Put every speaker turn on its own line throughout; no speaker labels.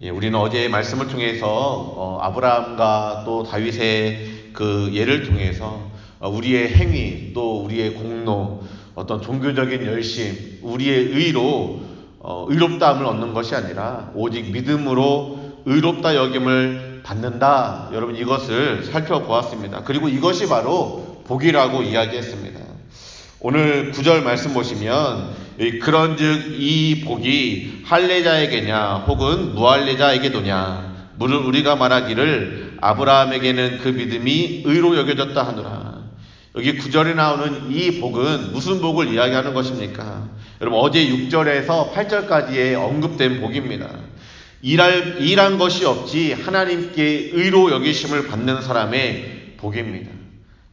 예, 우리는 어제 말씀을 통해서 어, 아브라함과 또 다윗의 그 예를 통해서 어, 우리의 행위 또 우리의 공로 어떤 종교적인 열심 우리의 의로 어, 의롭다함을 얻는 것이 아니라 오직 믿음으로 의롭다 여김을 받는다. 여러분 이것을 살펴보았습니다. 그리고 이것이 바로 복이라고 이야기했습니다. 오늘 구절 말씀 보시면 그런즉 이 복이 할례자에게냐 혹은 무할례자에게도냐 물을 우리가 말하기를 아브라함에게는 그 믿음이 의로 여겨졌다 하노라. 여기 구절에 나오는 이 복은 무슨 복을 이야기하는 것입니까? 여러분 어제 6절에서 8절까지의 언급된 복입니다. 일할, 일한 것이 없지 하나님께 의로 여기심을 받는 사람의 복입니다.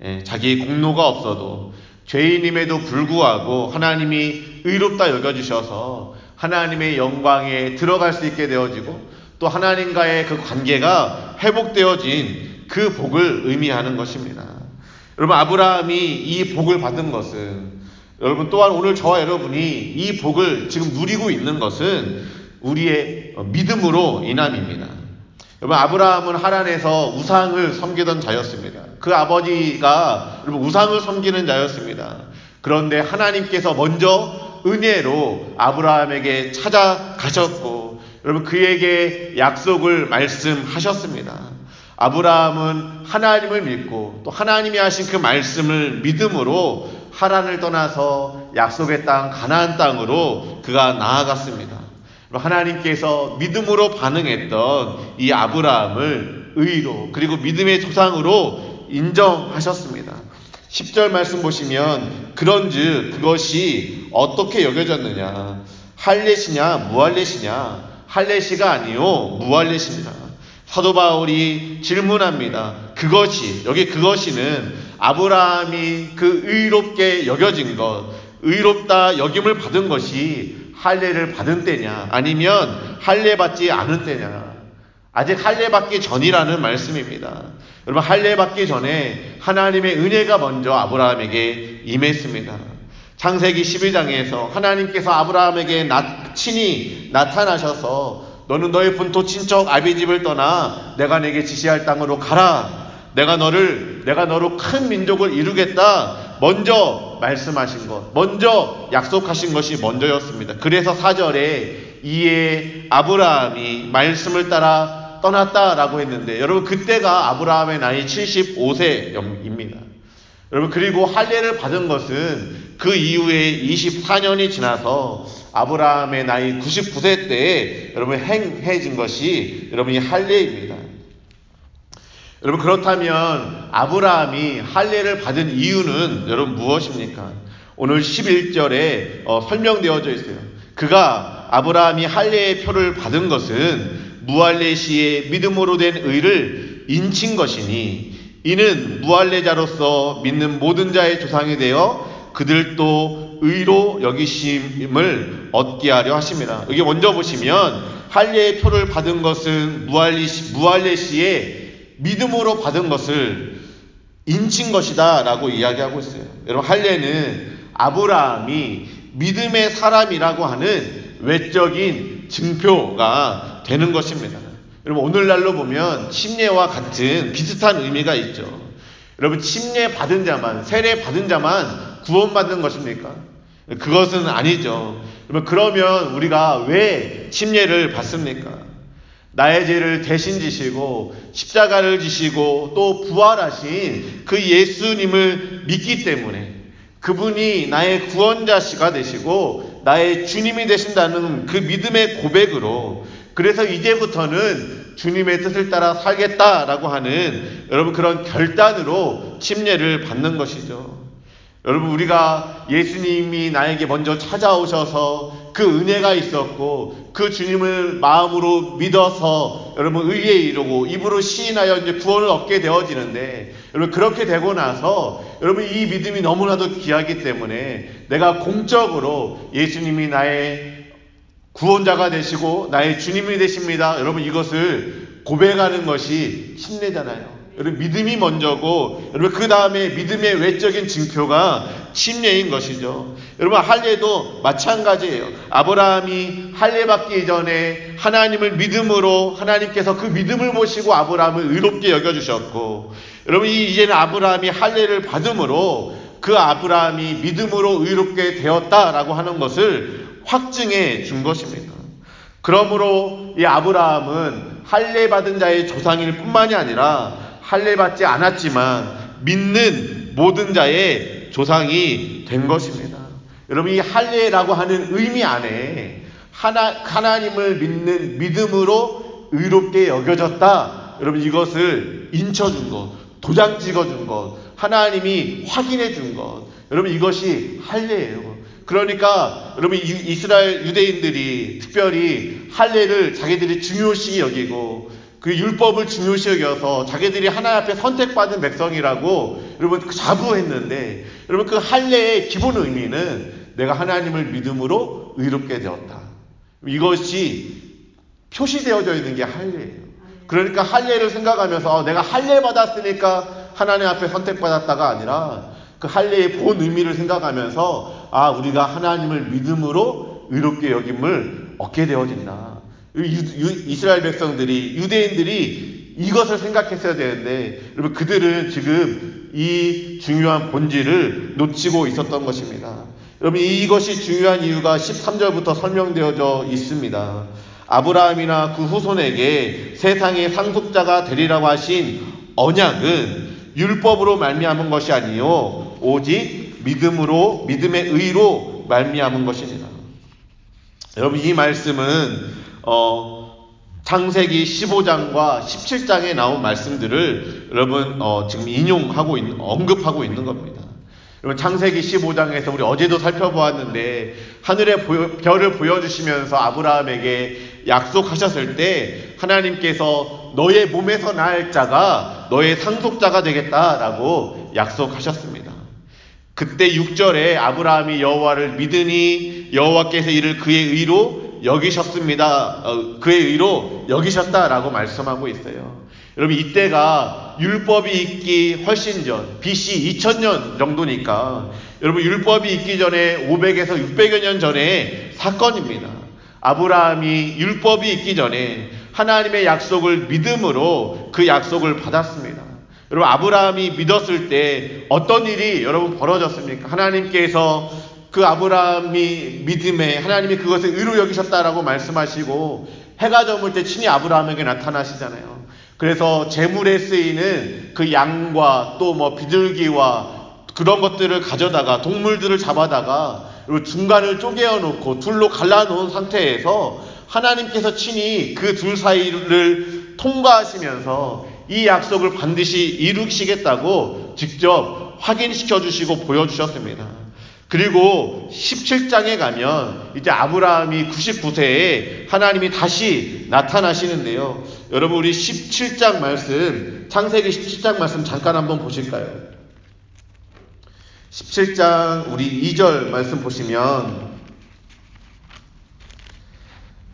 예, 자기 공로가 없어도 죄인임에도 불구하고 하나님이 의롭다 여겨주셔서 하나님의 영광에 들어갈 수 있게 되어지고 또 하나님과의 그 관계가 회복되어진 그 복을 의미하는 것입니다. 여러분, 아브라함이 이 복을 받은 것은 여러분 또한 오늘 저와 여러분이 이 복을 지금 누리고 있는 것은 우리의 믿음으로 인함입니다. 여러분 아브라함은 하란에서 우상을 섬기던 자였습니다. 그 아버지가 우상을 섬기는 자였습니다. 그런데 하나님께서 먼저 은혜로 아브라함에게 찾아가셨고 여러분 그에게 약속을 말씀하셨습니다. 아브라함은 하나님을 믿고 또 하나님이 하신 그 말씀을 믿음으로 하란을 떠나서 약속의 땅 가나안 땅으로 그가 나아갔습니다. 하나님께서 믿음으로 반응했던 이 아브라함을 의로 그리고 믿음의 조상으로 인정하셨습니다. 10절 말씀 보시면 그런즉 그것이 어떻게 여겨졌느냐 할례시냐 무할례시냐 할례시가 아니요 무할례시입니다. 사도 바울이 질문합니다. 그것이 여기 그것이는 아브라함이 그 의롭게 여겨진 것 의롭다 여김을 받은 것이 할례를 받은 때냐 아니면 할례 받지 않은 때냐 아직 할례 받기 전이라는 말씀입니다. 여러분 할례 받기 전에 하나님의 은혜가 먼저 아브라함에게 임했습니다. 창세기 12장에서 하나님께서 아브라함에게 나, 친히 나타나셔서 너는 너의 본토 친척 아비 집을 떠나 내가 내게 지시할 땅으로 가라. 내가 너를 내가 너로 큰 민족을 이루겠다. 먼저 말씀하신 것, 먼저 약속하신 것이 먼저였습니다. 그래서 사절에 이에 아브라함이 말씀을 따라 떠났다라고 했는데 여러분 그때가 아브라함의 나이 75세입니다. 여러분 그리고 할례를 받은 것은 그 이후에 24년이 지나서 아브라함의 나이 99세 때에 여러분 행해진 것이 여러분이 할례입니다. 여러분 그렇다면 아브라함이 할례를 받은 이유는 여러분 무엇입니까? 오늘 11절에 어, 설명되어져 있어요. 그가 아브라함이 할례의 표를 받은 것은 무할례 시의 믿음으로 된 의를 인친 것이니 이는 무할례자로서 믿는 모든 자의 조상이 되어 그들도 의로 여기심을 얻게 하려 하십니다. 여기 먼저 보시면 할례의 표를 받은 것은 무할례 시의 믿음으로 받은 것을 인친 것이다 라고 이야기하고 있어요. 여러분, 할례는 아브라함이 믿음의 사람이라고 하는 외적인 증표가 되는 것입니다. 여러분, 오늘날로 보면 침례와 같은 비슷한 의미가 있죠. 여러분, 침례 받은 자만, 세례 받은 자만 구원받는 것입니까? 그것은 아니죠. 여러분, 그러면 우리가 왜 침례를 받습니까? 나의 죄를 대신 지시고 십자가를 지시고 또 부활하신 그 예수님을 믿기 때문에 그분이 나의 구원자시가 되시고 나의 주님이 되신다는 그 믿음의 고백으로 그래서 이제부터는 주님의 뜻을 따라 살겠다라고 하는 여러분 그런 결단으로 침례를 받는 것이죠. 여러분 우리가 예수님이 나에게 먼저 찾아오셔서 그 은혜가 있었고 그 주님을 마음으로 믿어서 여러분 의에 이르고 입으로 시인하여 이제 구원을 얻게 되어지는데 여러분 그렇게 되고 나서 여러분 이 믿음이 너무나도 귀하기 때문에 내가 공적으로 예수님이 나의 구원자가 되시고 나의 주님이 되십니다. 여러분 이것을 고백하는 것이 신뢰잖아요. 여러분 믿음이 먼저고 여러분 그 다음에 믿음의 외적인 증표가 침례인 것이죠. 여러분 할례도 마찬가지예요. 아브라함이 할례 받기 전에 하나님을 믿음으로 하나님께서 그 믿음을 보시고 아브라함을 의롭게 여겨 주셨고 여러분 이제는 아브라함이 할례를 받음으로 그 아브라함이 믿음으로 의롭게 되었다라고 하는 것을 확증해 준 것입니다. 그러므로 이 아브라함은 할례 받은 자의 조상일 뿐만이 아니라 할례 받지 않았지만 믿는 모든 자의 조상이 된 것입니다. 여러분 이 할례라고 하는 의미 안에 하나 하나님을 믿는 믿음으로 의롭게 여겨졌다. 여러분 이것을 인쳐준 것, 도장 찍어준 것, 하나님이 확인해 준 것. 여러분 이것이 할례예요. 그러니까 여러분 이스라엘 유대인들이 특별히 할례를 자기들이 중요시 여기고 그 율법을 중요시 여겨서 자기들이 하나님 앞에 선택받은 백성이라고 여러분 자부했는데 여러분 그 할례의 기본 의미는 내가 하나님을 믿음으로 의롭게 되었다. 이것이 표시되어져 있는 게 할례예요. 그러니까 할례를 생각하면서 어, 내가 할례 받았으니까 하나님 앞에 선택받았다가 아니라 그 할례의 본 의미를 생각하면서 아 우리가 하나님을 믿음으로 의롭게 여김을 얻게 되어진다. 이스라엘 백성들이 유대인들이 이것을 생각했어야 되는데 여러분 그들은 지금 이 중요한 본질을 놓치고 있었던 것입니다. 여러분 이것이 중요한 이유가 13절부터 설명되어져 있습니다. 아브라함이나 그 후손에게 세상의 상속자가 되리라고 하신 언약은 율법으로 말미암은 것이 아니요 오직 믿음으로 믿음의 의로 말미암은 것입니다. 여러분 이 말씀은 어, 창세기 15장과 17장에 나온 말씀들을 여러분 어, 지금 인용하고 있는, 언급하고 있는 겁니다. 여러분 창세기 15장에서 우리 어제도 살펴보았는데 하늘의 보여, 별을 보여주시면서 아브라함에게 약속하셨을 때 하나님께서 너의 몸에서 날 자가 너의 상속자가 되겠다라고 약속하셨습니다. 그때 6절에 아브라함이 여호와를 믿으니 여호와께서 이를 그의 의로 여기셨습니다. 어, 그의 의로 여기셨다라고 말씀하고 있어요. 여러분 이때가 율법이 있기 훨씬 전 BC 2000년 정도니까 여러분 율법이 있기 전에 500에서 600여 년 전에 사건입니다. 아브라함이 율법이 있기 전에 하나님의 약속을 믿음으로 그 약속을 받았습니다. 여러분 아브라함이 믿었을 때 어떤 일이 여러분 벌어졌습니까? 하나님께서 그 아브라함이 믿음에 하나님이 그것을 의로 여기셨다라고 말씀하시고 해가 저물 때 친히 아브라함에게 나타나시잖아요. 그래서 재물에 쓰이는 그 양과 또 뭐 비둘기와 그런 것들을 가져다가 동물들을 잡아다가 중간을 쪼개어 놓고 둘로 갈라 놓은 상태에서 하나님께서 친히 그 둘 사이를 통과하시면서 이 약속을 반드시 이루시겠다고 직접 확인시켜 주시고 보여주셨습니다. 그리고 17장에 가면 이제 아브라함이 99세에 하나님이 다시 나타나시는데요. 여러분 우리 17장 말씀, 창세기 17장 말씀 잠깐 한번 보실까요? 17장 우리 2절 말씀 보시면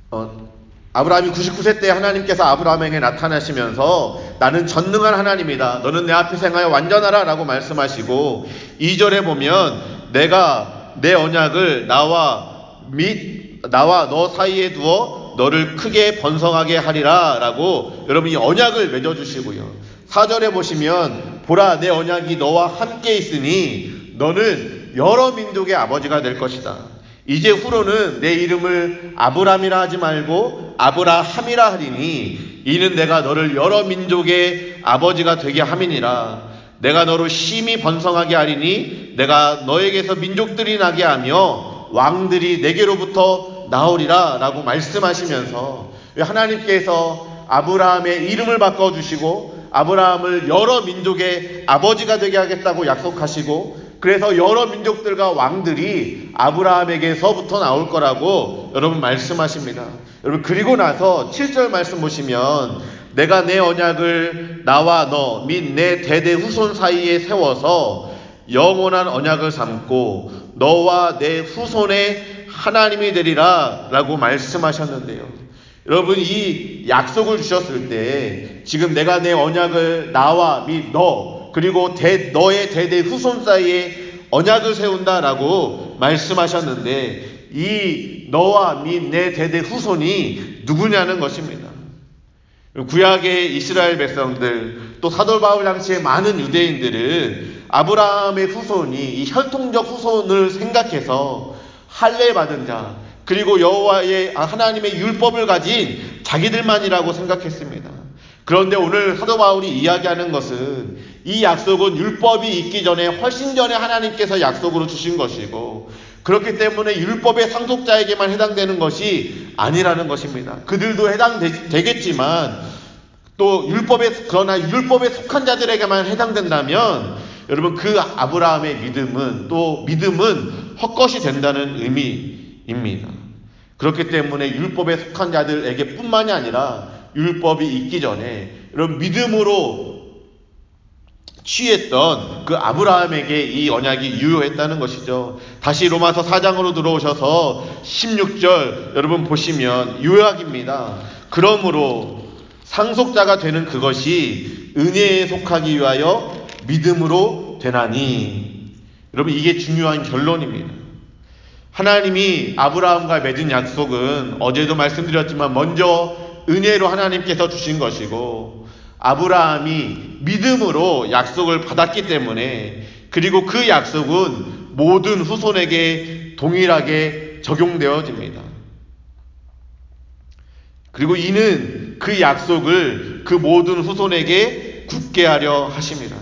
어, 아브라함이 99세 때 하나님께서 아브라함에게 나타나시면서 나는 전능한 하나님이다. 너는 내 앞에 생하여 완전하라 라고 말씀하시고 2절에 보면 내가 내 언약을 나와 및 나와 너 사이에 두어 너를 크게 번성하게 하리라 라고 여러분이 언약을 맺어주시고요. 4절에 보시면 보라 내 언약이 너와 함께 있으니 너는 여러 민족의 아버지가 될 것이다. 이제 후로는 내 이름을 아브람이라 하지 말고 아브라함이라 하리니 이는 내가 너를 여러 민족의 아버지가 되게 함이니라. 내가 너로 심히 번성하게 하리니 내가 너에게서 민족들이 나게 하며 왕들이 내게로부터 나오리라 라고 말씀하시면서 하나님께서 아브라함의 이름을 바꿔 주시고 아브라함을 여러 민족의 아버지가 되게 하겠다고 약속하시고 그래서 여러 민족들과 왕들이 아브라함에게서부터 나올 거라고 여러분 말씀하십니다. 여러분 그리고 나서 7절 말씀 보시면 내가 내 언약을 나와 너 및 내 대대 후손 사이에 세워서 영원한 언약을 삼고 너와 내 후손의 하나님이 되리라 라고 말씀하셨는데요. 여러분 이 약속을 주셨을 때 지금 내가 내 언약을 나와 및 너 그리고 대, 너의 대대 후손 사이에 언약을 세운다라고 말씀하셨는데 이 너와 및내 대대 후손이 누구냐는 것입니다. 구약의 이스라엘 백성들 또 사도 바울 당시의 많은 유대인들은 아브라함의 후손이 이 혈통적 후손을 생각해서 할례 받은 자 그리고 여호와의 하나님의 율법을 가진 자기들만이라고 생각했습니다. 그런데 오늘 사도 바울이 이야기하는 것은 이 약속은 율법이 있기 전에 훨씬 전에 하나님께서 약속으로 주신 것이고 그렇기 때문에 율법의 상속자에게만 해당되는 것이 아니라는 것입니다. 그들도 해당되겠지만 또 율법에 그러나 율법에 속한 자들에게만 해당된다면 여러분 그 아브라함의 믿음은 또 믿음은 헛것이 된다는 의미입니다. 그렇기 때문에 율법에 속한 자들에게뿐만이 아니라 율법이 있기 전에 여러분 믿음으로 취했던 그 아브라함에게 이 언약이 유효했다는 것이죠. 다시 로마서 4장으로 들어오셔서 16절 여러분 보시면 요약입니다. 그러므로 상속자가 되는 그것이 은혜에 속하기 위하여 믿음으로 되나니. 여러분 이게 중요한 결론입니다. 하나님이 아브라함과 맺은 약속은 어제도 말씀드렸지만 먼저 은혜로 하나님께서 주신 것이고 아브라함이 믿음으로 약속을 받았기 때문에 그리고 그 약속은 모든 후손에게 동일하게 적용되어집니다. 그리고 이는 그 약속을 그 모든 후손에게 굳게 하려 하십니다.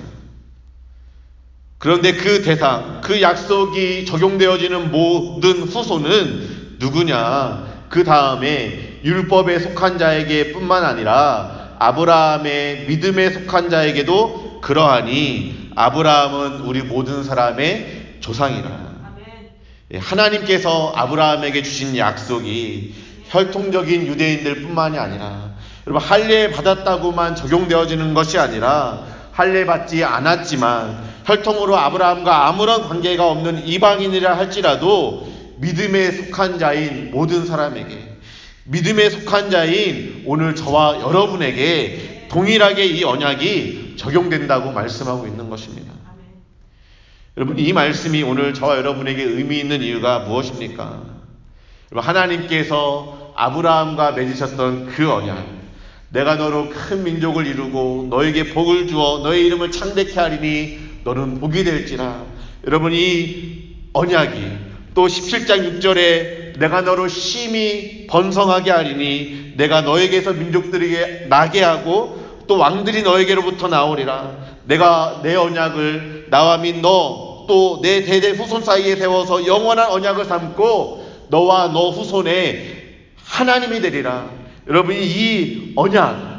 그런데 그 대상, 그 약속이 적용되어지는 모든 후손은 누구냐? 그 다음에 율법에 속한 자에게 뿐만 아니라 아브라함의 믿음에 속한 자에게도 그러하니 아브라함은 우리 모든 사람의 조상이라. 예, 하나님께서 아브라함에게 주신 약속이 혈통적인 유대인들 뿐만이 아니라 여러분 할례 받았다고만 적용되어지는 것이 아니라 할례 받지 않았지만 혈통으로 아브라함과 아무런 관계가 없는 이방인이라 할지라도 믿음에 속한 자인 모든 사람에게 믿음에 속한 자인 오늘 저와 여러분에게 동일하게 이 언약이 적용된다고 말씀하고 있는 것입니다. 여러분, 이 말씀이 오늘 저와 여러분에게 의미 있는 이유가 무엇입니까? 하나님께서 아브라함과 맺으셨던 그 언약, 내가 너로 큰 민족을 이루고 너에게 복을 주어 너의 이름을 창대케 하리니 너는 복이 될지라. 여러분, 이 언약이 또 17장 6절에 내가 너로 심히 번성하게 하리니 내가 너에게서 민족들에게 나게 하고 또 왕들이 너에게로부터 나오리라. 내가 내 언약을 나와 및 너 또 내 대대 후손 사이에 세워서 영원한 언약을 삼고 너와 너 후손의 하나님이 되리라. 여러분이 이 언약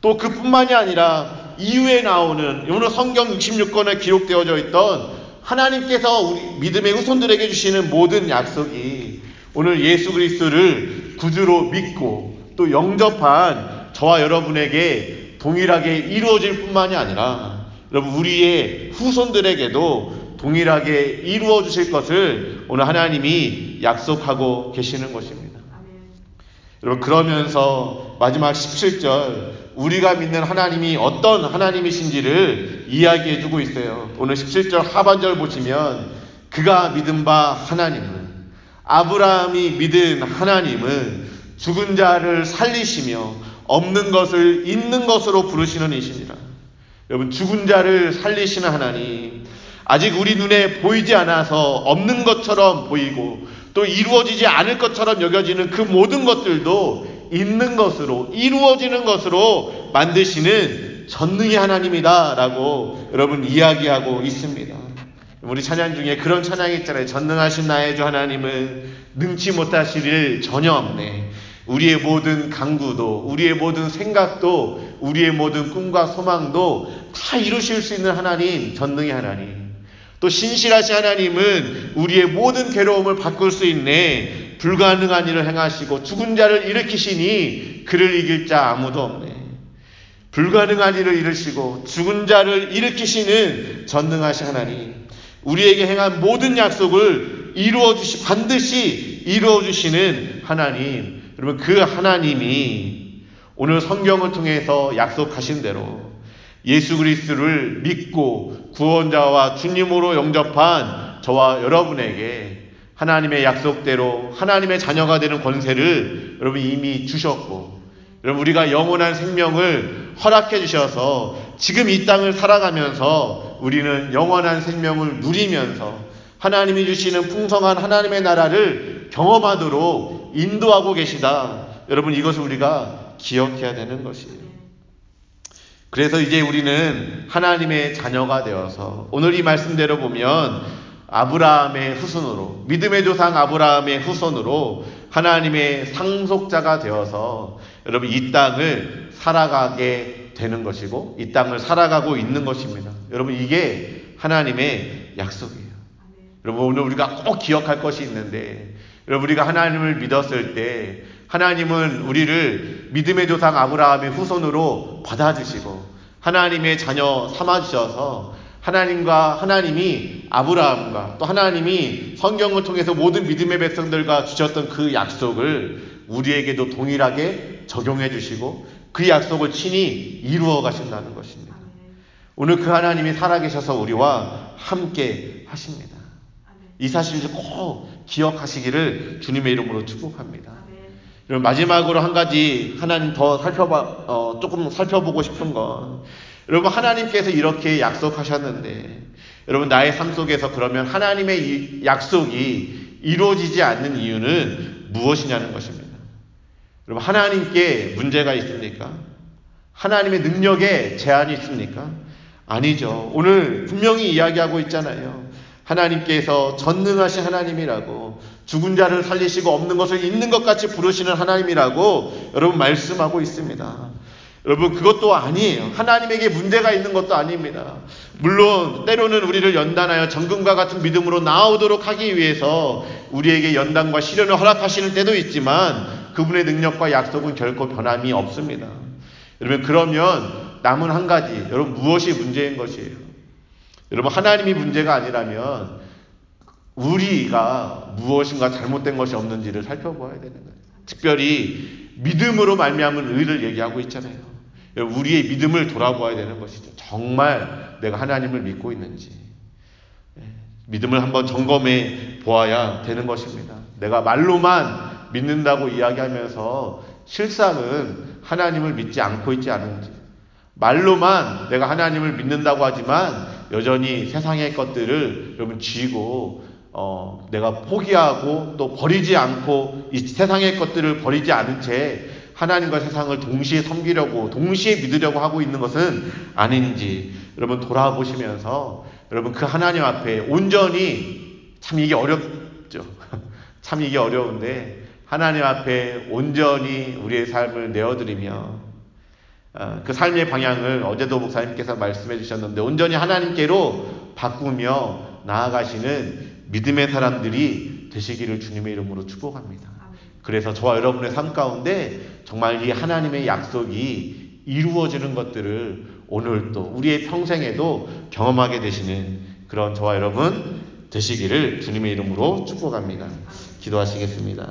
또 그뿐만이 아니라 이후에 나오는 오늘 성경 66권에 기록되어져 있던 하나님께서 우리 믿음의 후손들에게 주시는 모든 약속이 오늘 예수 그리스도를 구주로 믿고 또 영접한 저와 여러분에게 동일하게 이루어질 뿐만이 아니라 여러분 우리의 후손들에게도 동일하게 이루어 주실 것을 오늘 하나님이 약속하고 계시는 것입니다. 여러분 그러면서 마지막 17절 우리가 믿는 하나님이 어떤 하나님이신지를 이야기해 주고 있어요. 오늘 17절 하반절 보시면 그가 믿은 바 하나님은 아브라함이 믿은 하나님은 죽은 자를 살리시며 없는 것을 있는 것으로 부르시는 이십니다. 여러분, 죽은 자를 살리시는 하나님, 아직 우리 눈에 보이지 않아서 없는 것처럼 보이고 또 이루어지지 않을 것처럼 여겨지는 그 모든 것들도 있는 것으로, 이루어지는 것으로 만드시는 전능의 하나님이다라고 여러분 이야기하고 있습니다. 우리 찬양 중에 그런 찬양이 있잖아요. 전능하신 나의 주 하나님은 능치 못하실 일 전혀 없네. 우리의 모든 강구도, 우리의 모든 생각도, 우리의 모든 꿈과 소망도 다 이루실 수 있는 하나님, 전능의 하나님. 또 신실하신 하나님은 우리의 모든 괴로움을 바꿀 수 있네. 불가능한 일을 행하시고 죽은 자를 일으키시니 그를 이길 자 아무도 없네. 불가능한 일을 이루시고 죽은 자를 일으키시는 전능하신 하나님. 우리에게 행한 모든 약속을 이루어 주시 반드시 이루어 주시는 하나님. 여러분 그 하나님이 오늘 성경을 통해서 약속하신 대로 예수 그리스도를 믿고 구원자와 주님으로 영접한 저와 여러분에게 하나님의 약속대로 하나님의 자녀가 되는 권세를 여러분 이미 주셨고 여러분 우리가 영원한 생명을 허락해 주셔서 지금 이 땅을 살아가면서 우리는 영원한 생명을 누리면서 하나님이 주시는 풍성한 하나님의 나라를 경험하도록 인도하고 계시다. 여러분 이것을 우리가 기억해야 되는 것이에요. 그래서 이제 우리는 하나님의 자녀가 되어서 오늘 이 말씀대로 보면 아브라함의 후손으로 믿음의 조상 아브라함의 후손으로 하나님의 상속자가 되어서 여러분 이 땅을 살아가게 되는 것이고 이 땅을 살아가고 있는 것입니다. 여러분 이게 하나님의 약속이에요. 여러분 오늘 우리가 꼭 기억할 것이 있는데 여러분 우리가 하나님을 믿었을 때 하나님은 우리를 믿음의 조상 아브라함의 후손으로 받아주시고 하나님의 자녀 삼아주셔서 하나님과 하나님이 아브라함과 또 하나님이 성경을 통해서 모든 믿음의 백성들과 주셨던 그 약속을 우리에게도 동일하게 적용해 주시고 그 약속을 친히 이루어 가신다는 것입니다. 오늘 그 하나님이 살아계셔서 우리와 함께 하십니다. 이 사실을 꼭 기억하시기를 주님의 이름으로 축복합니다. 그럼 마지막으로 한 가지 하나님 더 살펴봐 어, 조금 살펴보고 싶은 건 여러분 하나님께서 이렇게 약속하셨는데 여러분 나의 삶 속에서 그러면 하나님의 약속이 이루어지지 않는 이유는 무엇이냐는 것입니다. 여러분 하나님께 문제가 있습니까? 하나님의 능력에 제한이 있습니까? 아니죠. 오늘 분명히 이야기하고 있잖아요. 하나님께서 전능하신 하나님이라고 죽은 자를 살리시고 없는 것을 있는 것 같이 부르시는 하나님이라고 여러분 말씀하고 있습니다. 여러분 그것도 아니에요. 하나님에게 문제가 있는 것도 아닙니다. 물론 때로는 우리를 연단하여 정금과 같은 믿음으로 나오도록 하기 위해서 우리에게 연단과 시련을 허락하시는 때도 있지만 그분의 능력과 약속은 결코 변함이 없습니다. 여러분 그러면 남은 한 가지 여러분 무엇이 문제인 것이에요? 여러분 하나님이 문제가 아니라면 우리가 무엇인가 잘못된 것이 없는지를 살펴봐야 되는 거예요. 특별히 믿음으로 말미암은 의를 얘기하고 있잖아요. 우리의 믿음을 돌아보아야 되는 것이죠. 정말 내가 하나님을 믿고 있는지. 예, 믿음을 한번 점검해 보아야 되는 것입니다. 내가 말로만 믿는다고 이야기하면서 실상은 하나님을 믿지 않고 있지 않은지. 말로만 내가 하나님을 믿는다고 하지만 여전히 세상의 것들을 여러분 쥐고 어, 내가 포기하고 또 버리지 않고 이 세상의 것들을 버리지 않은 채 하나님과 세상을 동시에 섬기려고 동시에 믿으려고 하고 있는 것은 아닌지 여러분 돌아보시면서 여러분 그 하나님 앞에 온전히 참 이게 어렵죠. 참 이게 어려운데 하나님 앞에 온전히 우리의 삶을 내어드리며 어, 그 삶의 방향을 어제도 목사님께서 말씀해 주셨는데 온전히 하나님께로 바꾸며 나아가시는 믿음의 사람들이 되시기를 주님의 이름으로 축복합니다. 그래서 저와 여러분의 삶 가운데 정말 이 하나님의 약속이 이루어지는 것들을 오늘 또 우리의 평생에도 경험하게 되시는 그런 저와 여러분 되시기를 주님의 이름으로 축복합니다. 기도하시겠습니다.